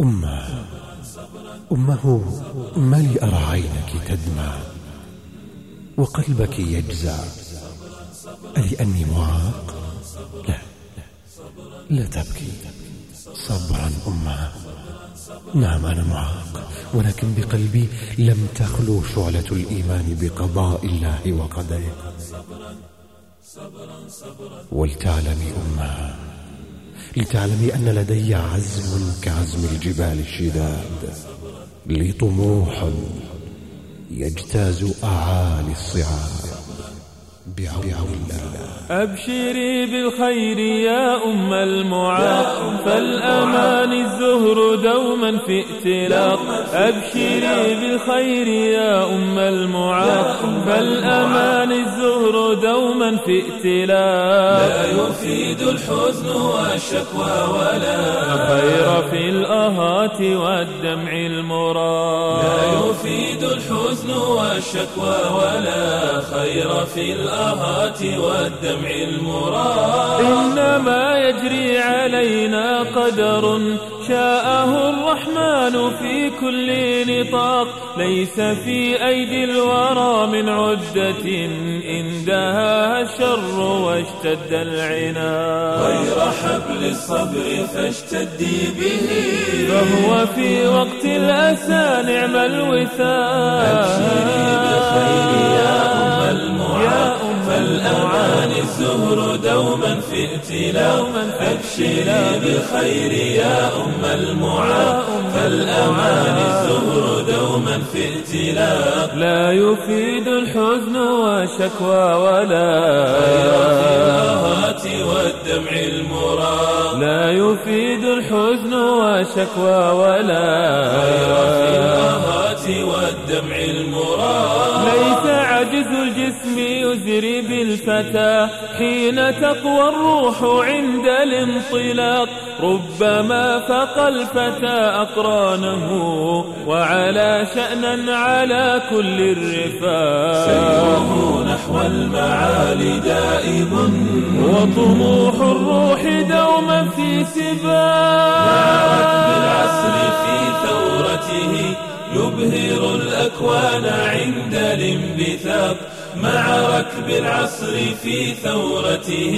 أمه. أمه أرى عينك تدمع وقلبك يجزع. ألأني معاق لا لا تبكي. صبرا أمه. نعم أنا معاق ولكن بقلبي لم تخلو شعلة الإيمان بقضاء الله وقدره. ولتعلمي أمه. لتعلمي أن لدي عزم كعزم الجبال الشداد لي طموح يجتاز أعالي الصعاب بعون الله. أبشري بالخير يا أم المعاق فالأمان الزهر دوما في ائتلاق. أبشري بالخير يا أم المعاق فالأمان الزهر دوما في ائتلاق. لا يفيد الحزن والشكوى ولا خير في الآهات والدمع المراد. لا يفيد الحزن والشكوى ولا خير في الآهات والدمع المراد. إنما يجري علينا قدر شاءه الرحمن في كل نطاق. ليس في أيدي الورى من عدة إن دها الشر واشتد العناد. غير حبل الصبر فاشتدي به. فهو في وقت الأسى نعم الوثاق. أبشري بالخير يا فالأمان الزهر دوما في ائتلاف أبشري بالخير يا أم المعاد فالأمان الزهر دوما في ائتلاف لا يفيد الحزن والشكوى ولا خير والدمع المراد. لا يفيد الحزن والشكوى ولا خير والدمع المراد. ليس عجز الجسم يزري بالفتى حين تقوى الروح عند الانطلاق. ربما فقى الفتى أقرانه وعلى شأنا على كل الرفاق. سيره نحو المعالي دائم. وطموح الروح دوما في سباق. بالعصر في ثورته يبهر الأكوان عند الانبثاق. مع ركب العصر في ثورته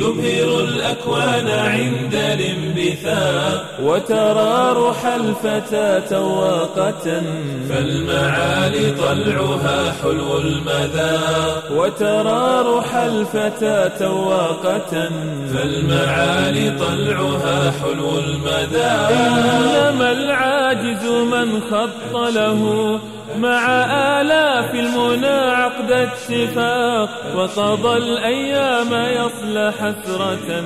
يبهر الأكوان عند الانبثاق. وترى روح الفتى تواقة فالمعالي طلعها حلو المذاق. وترى روح الفتى تواقة فالمعالي طلعها حلو المذاق. إنما العاجز من خط له مع آلاف المنى عقد اتفاق وقضى الأيام يصلى حسرة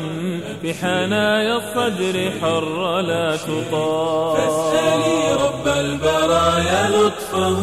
بحنايا الصدر حر لا تطاق. فاسألي رب البرايا لطفه.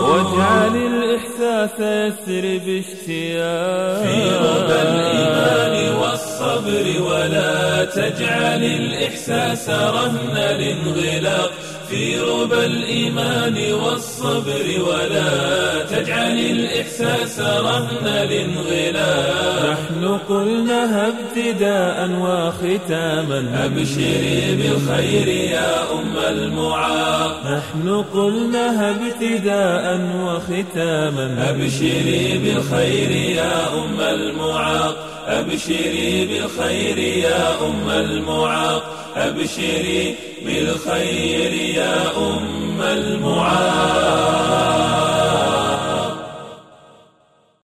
واجعل الإحساس يسري باشتياق. في ربى الإيمان والصبر ولا تجعل الإحساس رهن الانغلاق في ربى الإيمان والصبر ولا تجعل الإحساس رهن الانغلاق نحن قلناها ابتداء وختاما. أبشري بالخير يا أم المعاق. نحن قلناها ابتداء وختاما. أبشري بالخير يا أم المعاق. أبشري بالخير يا أم المعاق. أبشري بالخير يا أم المعاد